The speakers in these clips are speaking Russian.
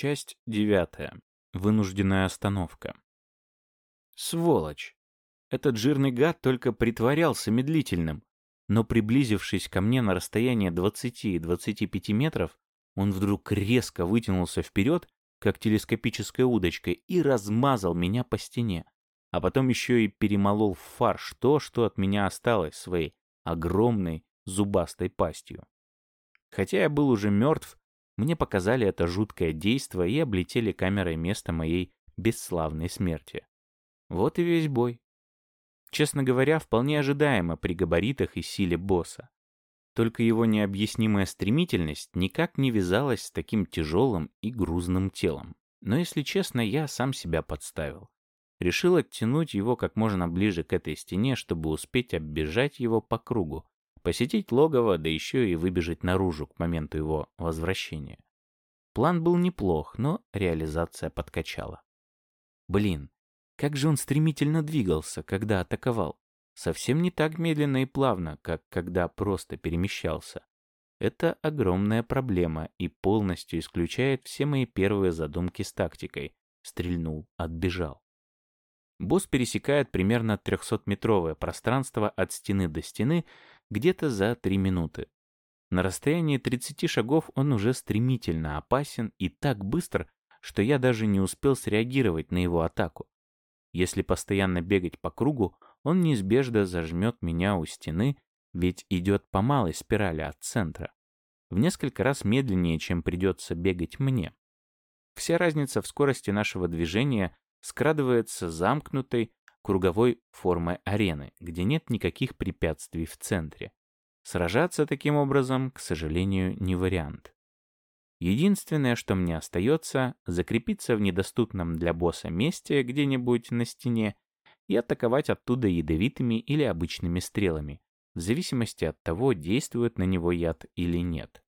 Часть девятая. Вынужденная остановка. Сволочь! Этот жирный гад только притворялся медлительным, но приблизившись ко мне на расстояние 20-25 метров, он вдруг резко вытянулся вперед, как телескопическая удочка, и размазал меня по стене, а потом еще и перемолол в фарш то, что от меня осталось своей огромной зубастой пастью. Хотя я был уже мертв, мне показали это жуткое действо и облетели камерой место моей бесславной смерти. Вот и весь бой. Честно говоря, вполне ожидаемо при габаритах и силе босса. Только его необъяснимая стремительность никак не вязалась с таким тяжелым и грузным телом. Но, если честно, я сам себя подставил. Решил оттянуть его как можно ближе к этой стене, чтобы успеть оббежать его по кругу, посетить логово, да еще и выбежать наружу к моменту его возвращения. План был неплох, но реализация подкачала. Блин, как же он стремительно двигался, когда атаковал. Совсем не так медленно и плавно, как когда просто перемещался. Это огромная проблема и полностью исключает все мои первые задумки с тактикой. Стрельнул, отбежал. Босс пересекает примерно 300-метровое пространство от стены до стены где-то за 3 минуты. На расстоянии 30 шагов он уже стремительно опасен и так быстр, что я даже не успел среагировать на его атаку. Если постоянно бегать по кругу, он неизбежно зажмет меня у стены, ведь идет по малой спирали от центра. В несколько раз медленнее, чем придется бегать мне. Вся разница в скорости нашего движения скрадывается замкнутой круговой формой арены, где нет никаких препятствий в центре. Сражаться таким образом, к сожалению, не вариант. Единственное, что мне остается, закрепиться в недоступном для босса месте где-нибудь на стене и атаковать оттуда ядовитыми или обычными стрелами, в зависимости от того, действует на него яд или нет.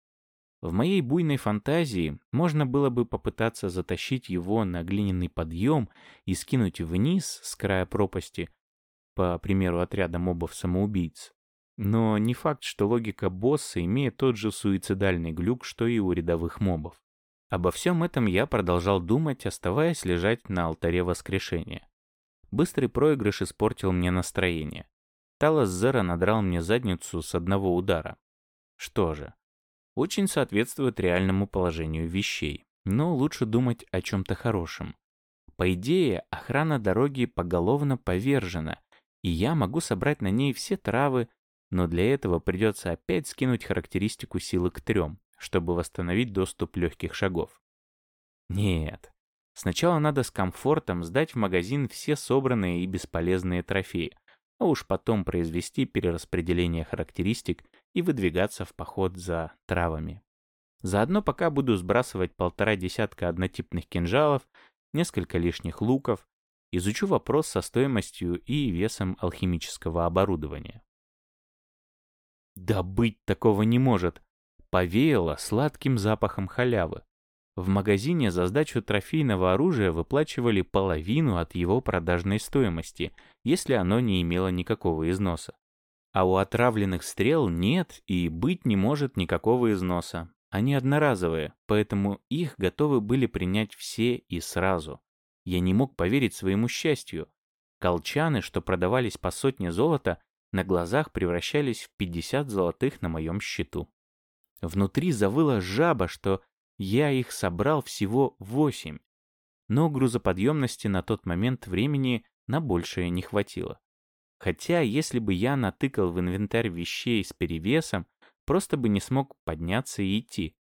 В моей буйной фантазии можно было бы попытаться затащить его на глиняный подъем и скинуть вниз с края пропасти, по примеру отряда мобов-самоубийц. Но не факт, что логика босса имеет тот же суицидальный глюк, что и у рядовых мобов. Обо всем этом я продолжал думать, оставаясь лежать на алтаре воскрешения. Быстрый проигрыш испортил мне настроение. Талос Зера надрал мне задницу с одного удара. Что же, очень соответствует реальному положению вещей, но лучше думать о чем-то хорошем. По идее, охрана дороги поголовно повержена, и я могу собрать на ней все травы, но для этого придется опять скинуть характеристику силы к трем, чтобы восстановить доступ легких шагов. Нет. Сначала надо с комфортом сдать в магазин все собранные и бесполезные трофеи, а уж потом произвести перераспределение характеристик и выдвигаться в поход за травами. Заодно пока буду сбрасывать полтора десятка однотипных кинжалов, несколько лишних луков, изучу вопрос со стоимостью и весом алхимического оборудования. Да быть такого не может. Повеяло сладким запахом халявы. В магазине за сдачу трофейного оружия выплачивали половину от его продажной стоимости, если оно не имело никакого износа. А у отравленных стрел нет и быть не может никакого износа. Они одноразовые, поэтому их готовы были принять все и сразу. Я не мог поверить своему счастью. Колчаны, что продавались по сотне золота, на глазах превращались в 50 золотых на моем счету. Внутри завыла жаба, что я их собрал всего восемь. Но грузоподъемности на тот момент времени на большее не хватило. Хотя, если бы я натыкал в инвентарь вещей с перевесом, просто бы не смог подняться и идти.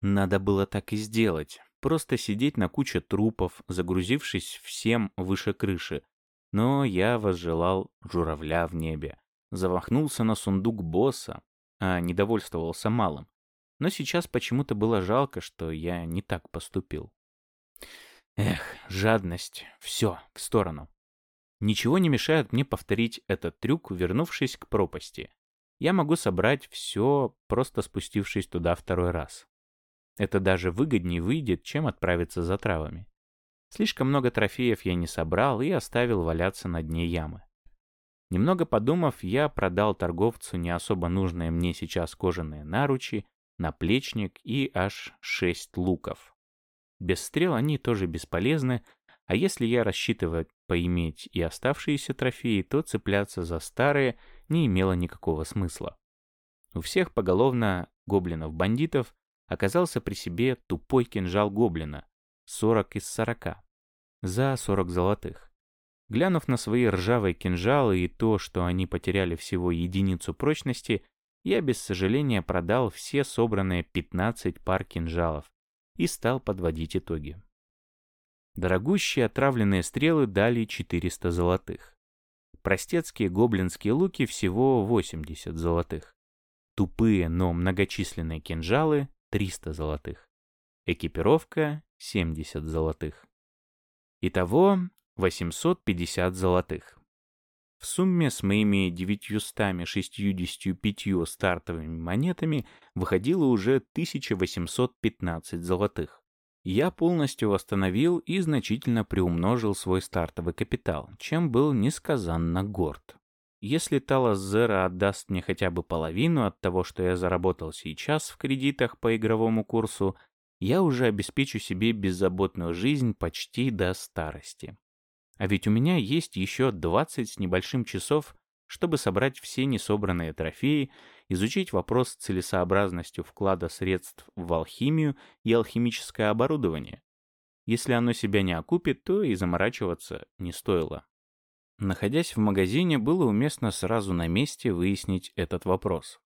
Надо было так и сделать. Просто сидеть на куче трупов, загрузившись всем выше крыши, но я возжелал журавля в небе, завахнулся на сундук босса, а недовольствовался малым. Но сейчас почему-то было жалко, что я не так поступил. Эх, жадность. Все, в сторону. Ничего не мешает мне повторить этот трюк, вернувшись к пропасти. Я могу собрать все, просто спустившись туда второй раз. Это даже выгоднее выйдет, чем отправиться за травами. Слишком много трофеев я не собрал и оставил валяться на дне ямы. Немного подумав, я продал торговцу не особо нужные мне сейчас кожаные наручи, наплечник и аж шесть луков. Без стрел они тоже бесполезны, а если я рассчитываю поиметь и оставшиеся трофеи, то цепляться за старые не имело никакого смысла. У всех поголовно гоблинов-бандитов оказался при себе тупой кинжал гоблина, 40 из 40, за 40 золотых. Глянув на свои ржавые кинжалы и то, что они потеряли всего единицу прочности, я без сожаления продал все собранные 15 пар кинжалов и стал подводить итоги. Дорогущие отравленные стрелы дали 400 золотых. Простецкие гоблинские луки всего 80 золотых. Тупые, но многочисленные кинжалы 300 золотых. Экипировка 70 золотых. Итого 850 золотых. В сумме с моими 965 стартовыми монетами выходило уже 1815 золотых. Я полностью восстановил и значительно приумножил свой стартовый капитал, чем был несказанно горд. Если Талас Зера отдаст мне хотя бы половину от того, что я заработал сейчас в кредитах по игровому курсу, я уже обеспечу себе беззаботную жизнь почти до старости. А ведь у меня есть еще 20 с небольшим часов, чтобы собрать все несобранные трофеи, изучить вопрос с целесообразностью вклада средств в алхимию и алхимическое оборудование. Если оно себя не окупит, то и заморачиваться не стоило. Находясь в магазине, было уместно сразу на месте выяснить этот вопрос.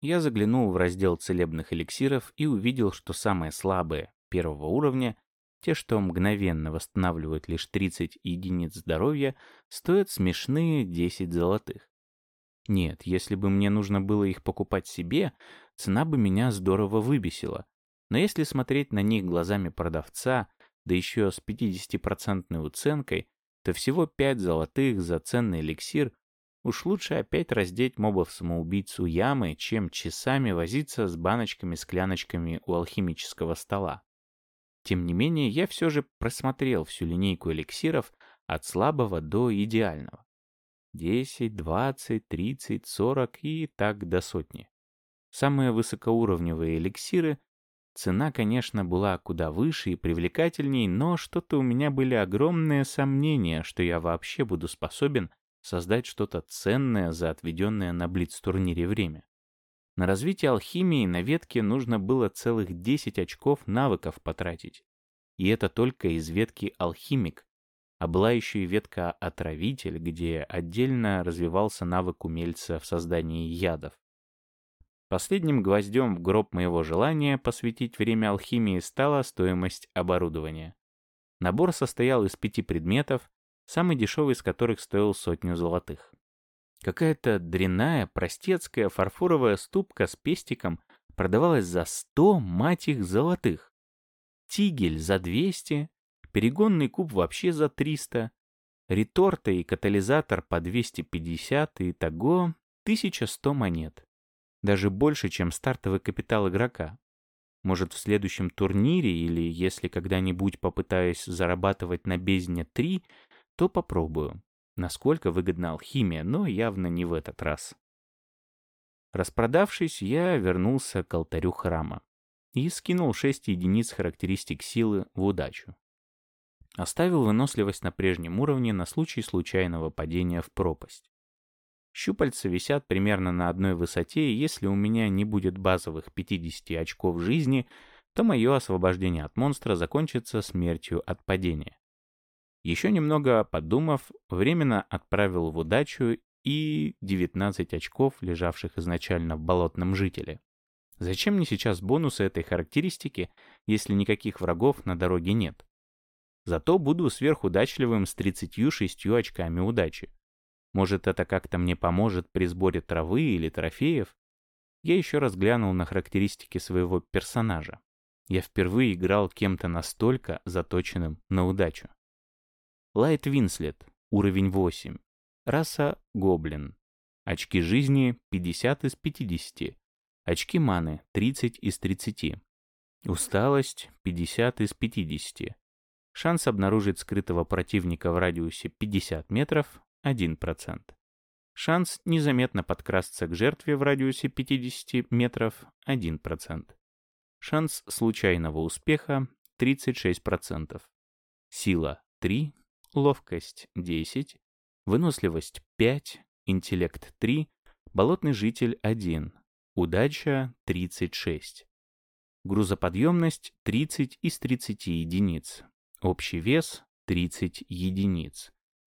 Я заглянул в раздел целебных эликсиров и увидел, что самые слабые, первого уровня, те, что мгновенно восстанавливают лишь 30 единиц здоровья, стоят смешные 10 золотых. Нет, если бы мне нужно было их покупать себе, цена бы меня здорово выбесила. Но если смотреть на них глазами продавца, да еще с 50% уценкой, то всего 5 золотых за ценный эликсир Уж лучше опять раздеть мобов-самоубийцу ямы, чем часами возиться с баночками-скляночками у алхимического стола. Тем не менее, я все же просмотрел всю линейку эликсиров от слабого до идеального. 10, 20, 30, 40 и так до сотни. Самые высокоуровневые эликсиры, цена, конечно, была куда выше и привлекательней, но что-то у меня были огромные сомнения, что я вообще буду способен создать что-то ценное за отведенное на Блиц-турнире время. На развитие алхимии на ветке нужно было целых 10 очков навыков потратить. И это только из ветки алхимик, а была еще и ветка отравитель, где отдельно развивался навык умельца в создании ядов. Последним гвоздем в гроб моего желания посвятить время алхимии стала стоимость оборудования. Набор состоял из пяти предметов, самый дешевый из которых стоил сотню золотых. Какая-то дрянная, простецкая фарфоровая ступка с пестиком продавалась за сто, мать их, золотых. Тигель за двести, перегонный куб вообще за триста, реторта и катализатор по двести пятьдесят и того сто монет. Даже больше, чем стартовый капитал игрока. Может, в следующем турнире или если когда-нибудь попытаюсь зарабатывать на бездне 3, то попробую насколько выгодна алхимия, но явно не в этот раз. Распродавшись, я вернулся к алтарю храма и скинул 6 единиц характеристик силы в удачу. Оставил выносливость на прежнем уровне на случай случайного падения в пропасть. Щупальца висят примерно на одной высоте, и если у меня не будет базовых 50 очков жизни, то мое освобождение от монстра закончится смертью от падения. Еще немного подумав, временно отправил в удачу и 19 очков, лежавших изначально в болотном жителе. Зачем мне сейчас бонусы этой характеристики, если никаких врагов на дороге нет? Зато буду сверхудачливым с 36 очками удачи. Может, это как-то мне поможет при сборе травы или трофеев? Я еще раз глянул на характеристики своего персонажа. Я впервые играл кем-то настолько заточенным на удачу. Лайт Винслет, уровень 8. Раса Гоблин. Очки жизни 50 из 50. Очки маны 30 из 30. Усталость 50 из 50. Шанс обнаружить скрытого противника в радиусе 50 метров 1%. Шанс незаметно подкрасться к жертве в радиусе 50 метров 1%. Шанс случайного успеха 36%. Сила 3, ловкость 10, выносливость 5, интеллект 3, болотный житель 1, удача 36. Грузоподъемность 30 из 30 единиц. Общий вес 30 единиц.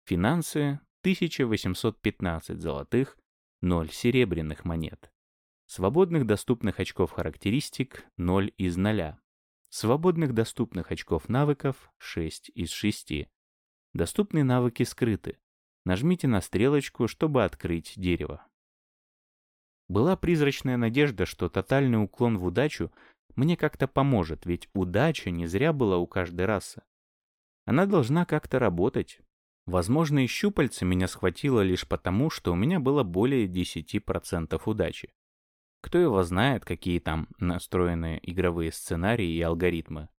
Финансы 1815 золотых, 0 серебряных монет. Свободных доступных очков характеристик 0 из 0. Свободных доступных очков навыков 6 из 6. Доступные навыки скрыты. Нажмите на стрелочку, чтобы открыть дерево. Была призрачная надежда, что тотальный уклон в удачу мне как-то поможет, ведь удача не зря была у каждой расы. Она должна как-то работать. Возможно, и щупальца меня схватило лишь потому, что у меня было более 10% удачи. Кто его знает, какие там настроены игровые сценарии и алгоритмы.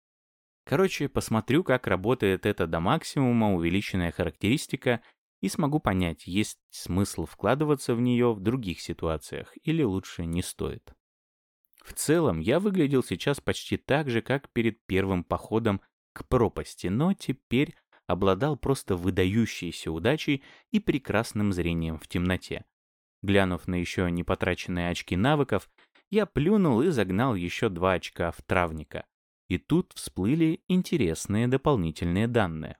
Короче, посмотрю, как работает эта до максимума увеличенная характеристика и смогу понять, есть смысл вкладываться в нее в других ситуациях или лучше не стоит. В целом, я выглядел сейчас почти так же, как перед первым походом к пропасти, но теперь обладал просто выдающейся удачей и прекрасным зрением в темноте. Глянув на еще не потраченные очки навыков, я плюнул и загнал еще два очка в травника. И тут всплыли интересные дополнительные данные.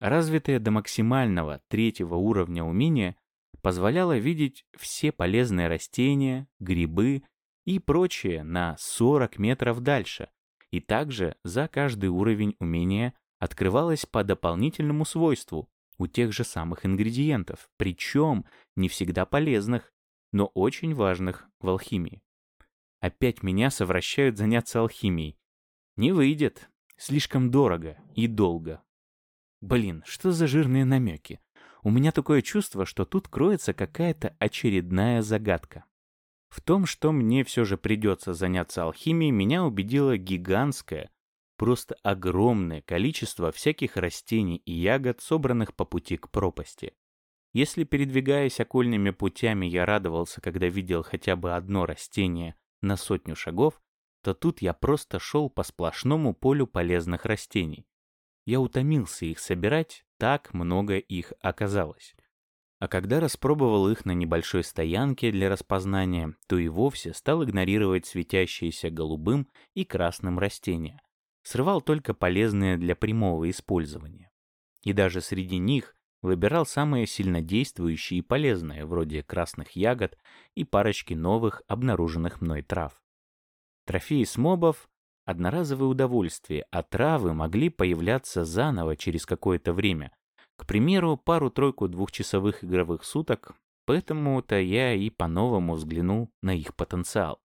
Развитое до максимального третьего уровня умения позволяло видеть все полезные растения, грибы и прочее на 40 метров дальше, и также за каждый уровень умения открывалось по дополнительному свойству у тех же самых ингредиентов, причем не всегда полезных, но очень важных в алхимии. Опять меня совращают заняться алхимией. Не выйдет. Слишком дорого и долго. Блин, что за жирные намеки? У меня такое чувство, что тут кроется какая-то очередная загадка. В том, что мне все же придется заняться алхимией, меня убедило гигантское, просто огромное количество всяких растений и ягод, собранных по пути к пропасти. Если, передвигаясь окольными путями, я радовался, когда видел хотя бы одно растение на сотню шагов, то тут я просто шел по сплошному полю полезных растений. Я утомился их собирать, так много их оказалось. А когда распробовал их на небольшой стоянке для распознания, то и вовсе стал игнорировать светящиеся голубым и красным растения. Срывал только полезные для прямого использования. И даже среди них выбирал самые сильнодействующие и полезные, вроде красных ягод и парочки новых обнаруженных мной трав. Трофеи с мобов — одноразовое удовольствие, а травы могли появляться заново через какое-то время, к примеру, пару-тройку двухчасовых игровых суток, поэтому-то я и по-новому взглянул на их потенциал.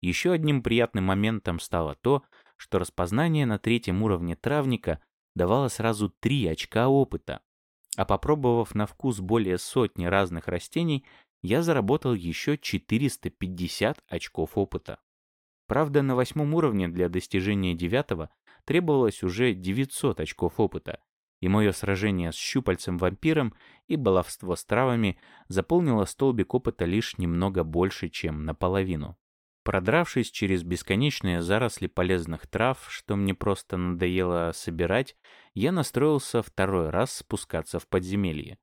Еще одним приятным моментом стало то, что распознание на третьем уровне травника давало сразу три очка опыта, а попробовав на вкус более сотни разных растений, я заработал еще 450 очков опыта. Правда, на восьмом уровне для достижения девятого требовалось уже 900 очков опыта, и мое сражение с щупальцем-вампиром и баловство с травами заполнило столбик опыта лишь немного больше, чем наполовину. Продравшись через бесконечные заросли полезных трав, что мне просто надоело собирать, я настроился второй раз спускаться в подземелье.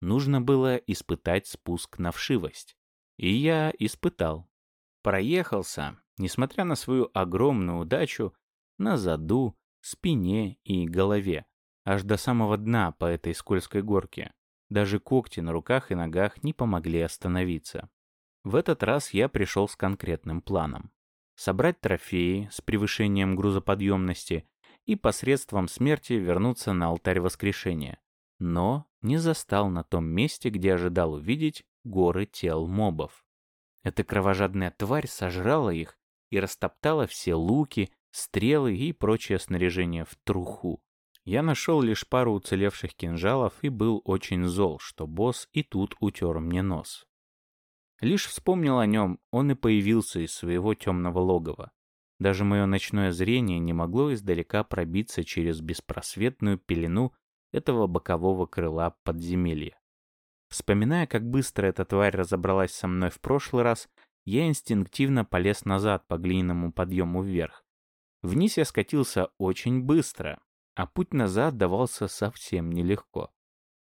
Нужно было испытать спуск на вшивость. И я испытал. Проехался, несмотря на свою огромную удачу, на заду, спине и голове аж до самого дна по этой скользкой горке. Даже когти на руках и ногах не помогли остановиться. В этот раз я пришел с конкретным планом. Собрать трофеи с превышением грузоподъемности и посредством смерти вернуться на алтарь воскрешения. Но не застал на том месте, где ожидал увидеть горы тел мобов. Эта кровожадная тварь сожрала их и растоптала все луки, стрелы и прочее снаряжение в труху. Я нашел лишь пару уцелевших кинжалов и был очень зол, что босс и тут утер мне нос. Лишь вспомнил о нем, он и появился из своего темного логова. Даже мое ночное зрение не могло издалека пробиться через беспросветную пелену этого бокового крыла подземелья. Вспоминая, как быстро эта тварь разобралась со мной в прошлый раз, я инстинктивно полез назад по глиняному подъему вверх. Вниз я скатился очень быстро, а путь назад давался совсем нелегко.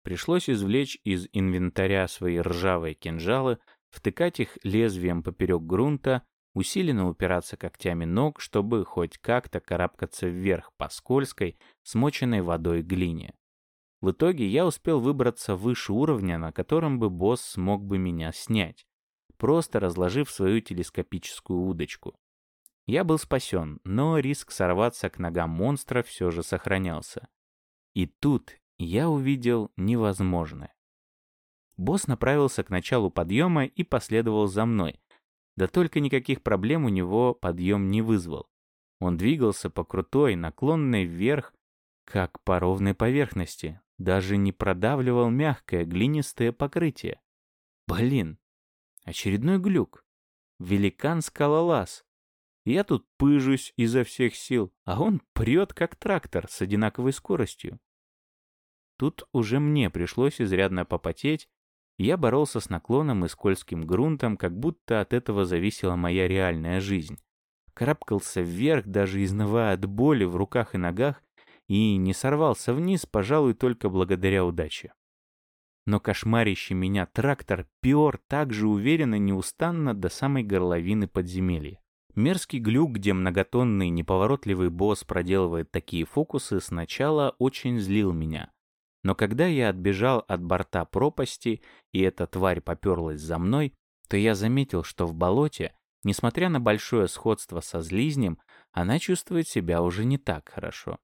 Пришлось извлечь из инвентаря свои ржавые кинжалы, втыкать их лезвием поперек грунта, усиленно упираться когтями ног, чтобы хоть как-то карабкаться вверх по скользкой, смоченной водой глине. В итоге я успел выбраться выше уровня, на котором бы босс смог бы меня снять, просто разложив свою телескопическую удочку. Я был спасен, но риск сорваться к ногам монстра все же сохранялся. И тут я увидел невозможное. Босс направился к началу подъема и последовал за мной. Да только никаких проблем у него подъем не вызвал. Он двигался по крутой, наклонной вверх, как по ровной поверхности, даже не продавливал мягкое глинистое покрытие. Блин, очередной глюк. Великан-скалолаз. Я тут пыжусь изо всех сил, а он прет как трактор с одинаковой скоростью. Тут уже мне пришлось изрядно попотеть, я боролся с наклоном и скользким грунтом, как будто от этого зависела моя реальная жизнь. Карабкался вверх, даже изнывая от боли в руках и ногах, и не сорвался вниз, пожалуй, только благодаря удаче. Но кошмарящий меня трактор пер так же уверенно неустанно до самой горловины подземелья. Мерзкий глюк, где многотонный неповоротливый босс проделывает такие фокусы, сначала очень злил меня. Но когда я отбежал от борта пропасти, и эта тварь поперлась за мной, то я заметил, что в болоте, несмотря на большое сходство со злизнем, она чувствует себя уже не так хорошо.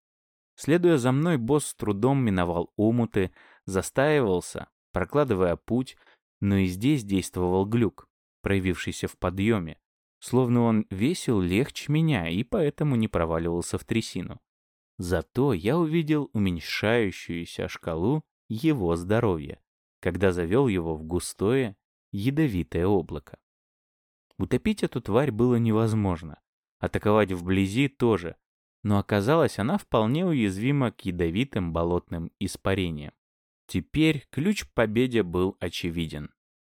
Следуя за мной, босс с трудом миновал омуты, застаивался, прокладывая путь, но и здесь действовал глюк, проявившийся в подъеме, словно он весил легче меня и поэтому не проваливался в трясину. Зато я увидел уменьшающуюся шкалу его здоровья, когда завел его в густое, ядовитое облако. Утопить эту тварь было невозможно, атаковать вблизи тоже, но оказалось, она вполне уязвима к ядовитым болотным испарениям. Теперь ключ к победе был очевиден.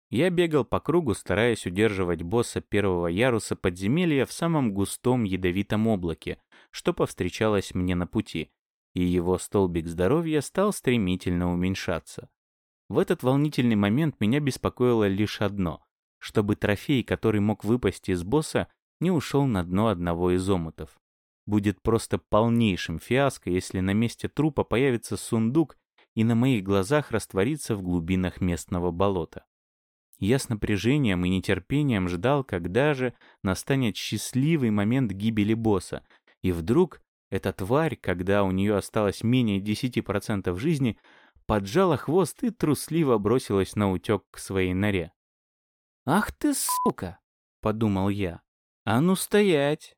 Я бегал по кругу, стараясь удерживать босса первого яруса подземелья в самом густом ядовитом облаке, что повстречалось мне на пути, и его столбик здоровья стал стремительно уменьшаться. В этот волнительный момент меня беспокоило лишь одно — чтобы трофей, который мог выпасть из босса, не ушел на дно одного из омутов. Будет просто полнейшим фиаско, если на месте трупа появится сундук и на моих глазах растворится в глубинах местного болота. Я с напряжением и нетерпением ждал, когда же настанет счастливый момент гибели босса, и вдруг эта тварь, когда у нее осталось менее 10% жизни, поджала хвост и трусливо бросилась на утек к своей норе. «Ах ты, сука!» — подумал я. «А ну стоять!»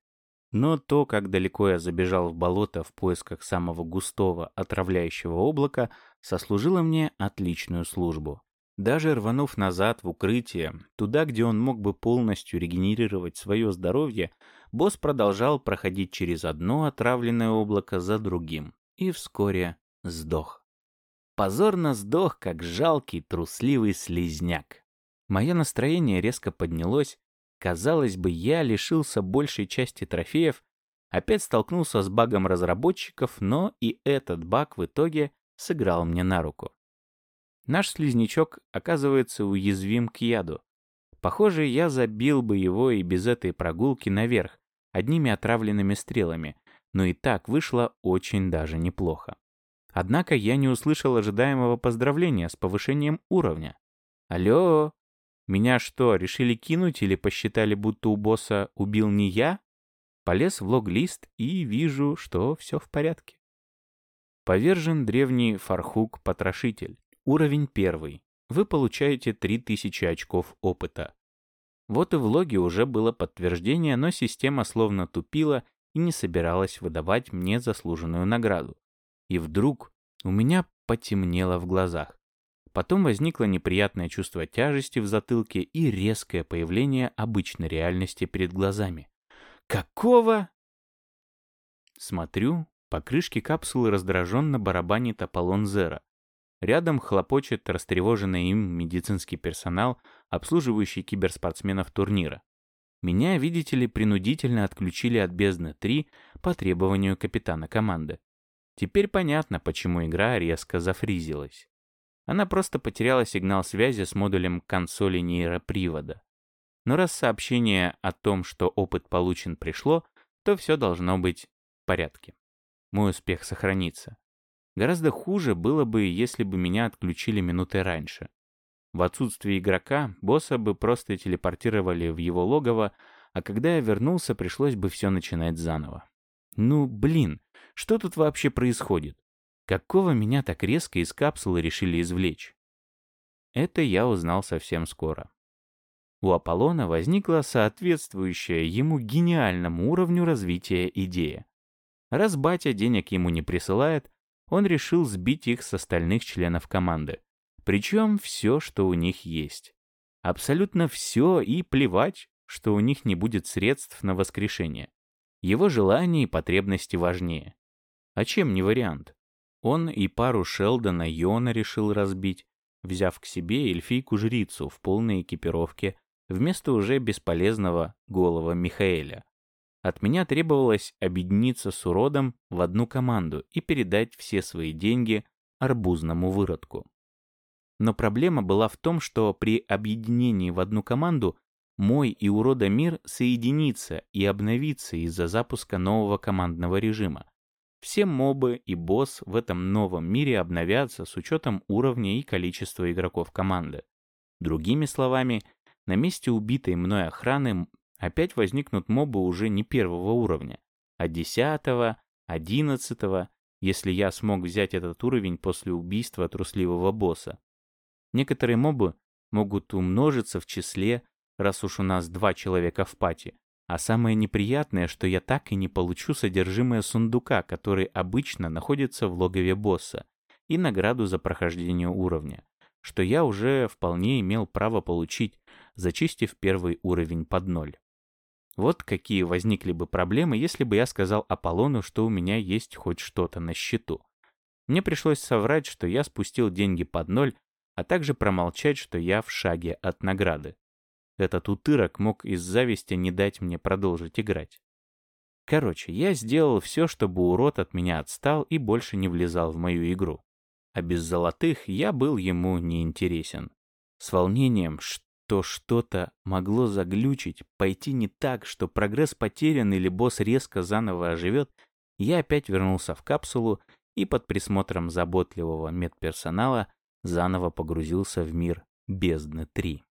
Но то, как далеко я забежал в болото в поисках самого густого отравляющего облака, сослужило мне отличную службу. Даже рванув назад в укрытие, туда, где он мог бы полностью регенерировать свое здоровье, босс продолжал проходить через одно отравленное облако за другим и вскоре сдох. Позорно сдох, как жалкий трусливый слизняк. Мое настроение резко поднялось. Казалось бы, я лишился большей части трофеев, опять столкнулся с багом разработчиков, но и этот баг в итоге сыграл мне на руку. Наш слизнячок оказывается уязвим к яду. Похоже, я забил бы его и без этой прогулки наверх, одними отравленными стрелами, но и так вышло очень даже неплохо. Однако я не услышал ожидаемого поздравления с повышением уровня. Алло, меня что, решили кинуть или посчитали, будто у босса убил не я? Полез в лог-лист и вижу, что все в порядке. Повержен древний Фархук-потрошитель. Уровень первый. Вы получаете 3000 очков опыта. Вот и в логе уже было подтверждение, но система словно тупила и не собиралась выдавать мне заслуженную награду. И вдруг у меня потемнело в глазах. Потом возникло неприятное чувство тяжести в затылке и резкое появление обычной реальности перед глазами. «Какого?» Смотрю, по крышке капсулы раздраженно барабанит Аполлон Зера. Рядом хлопочет растревоженный им медицинский персонал, обслуживающий киберспортсменов турнира. Меня, видите ли, принудительно отключили от бездны 3 по требованию капитана команды. Теперь понятно, почему игра резко зафризилась. Она просто потеряла сигнал связи с модулем консоли нейропривода. Но раз сообщение о том, что опыт получен, пришло, то все должно быть в порядке. Мой успех сохранится. Гораздо хуже было бы, если бы меня отключили минуты раньше. В отсутствие игрока, босса бы просто телепортировали в его логово, а когда я вернулся, пришлось бы все начинать заново. Ну, блин, что тут вообще происходит? Какого меня так резко из капсулы решили извлечь? Это я узнал совсем скоро. У Аполлона возникла соответствующая ему гениальному уровню развития идея. Раз батя денег ему не присылает, он решил сбить их с остальных членов команды. Причем все, что у них есть. Абсолютно все и плевать, что у них не будет средств на воскрешение. Его желания и потребности важнее. А чем не вариант? Он и пару Шелдона Йона решил разбить, взяв к себе эльфийку-жрицу в полной экипировке вместо уже бесполезного голого Михаэля. От меня требовалось объединиться с уродом в одну команду и передать все свои деньги арбузному выродку. Но проблема была в том, что при объединении в одну команду мой и урода мир соединится и обновится из-за запуска нового командного режима. Все мобы и босс в этом новом мире обновятся с учетом уровня и количества игроков команды. Другими словами, на месте убитой мной охраны опять возникнут мобы уже не первого уровня, а десятого, одиннадцатого, если я смог взять этот уровень после убийства трусливого босса. Некоторые мобы могут умножиться в числе, раз уж у нас два человека в пати. А самое неприятное, что я так и не получу содержимое сундука, который обычно находится в логове босса, и награду за прохождение уровня, что я уже вполне имел право получить, зачистив первый уровень под ноль. Вот какие возникли бы проблемы, если бы я сказал Аполлону, что у меня есть хоть что-то на счету. Мне пришлось соврать, что я спустил деньги под ноль, а также промолчать, что я в шаге от награды. Этот утырок мог из зависти не дать мне продолжить играть. Короче, я сделал все, чтобы урод от меня отстал и больше не влезал в мою игру. А без золотых я был ему не интересен. С волнением, что что-то могло заглючить, пойти не так, что прогресс потерян или босс резко заново оживет, я опять вернулся в капсулу и под присмотром заботливого медперсонала заново погрузился в мир бездны 3.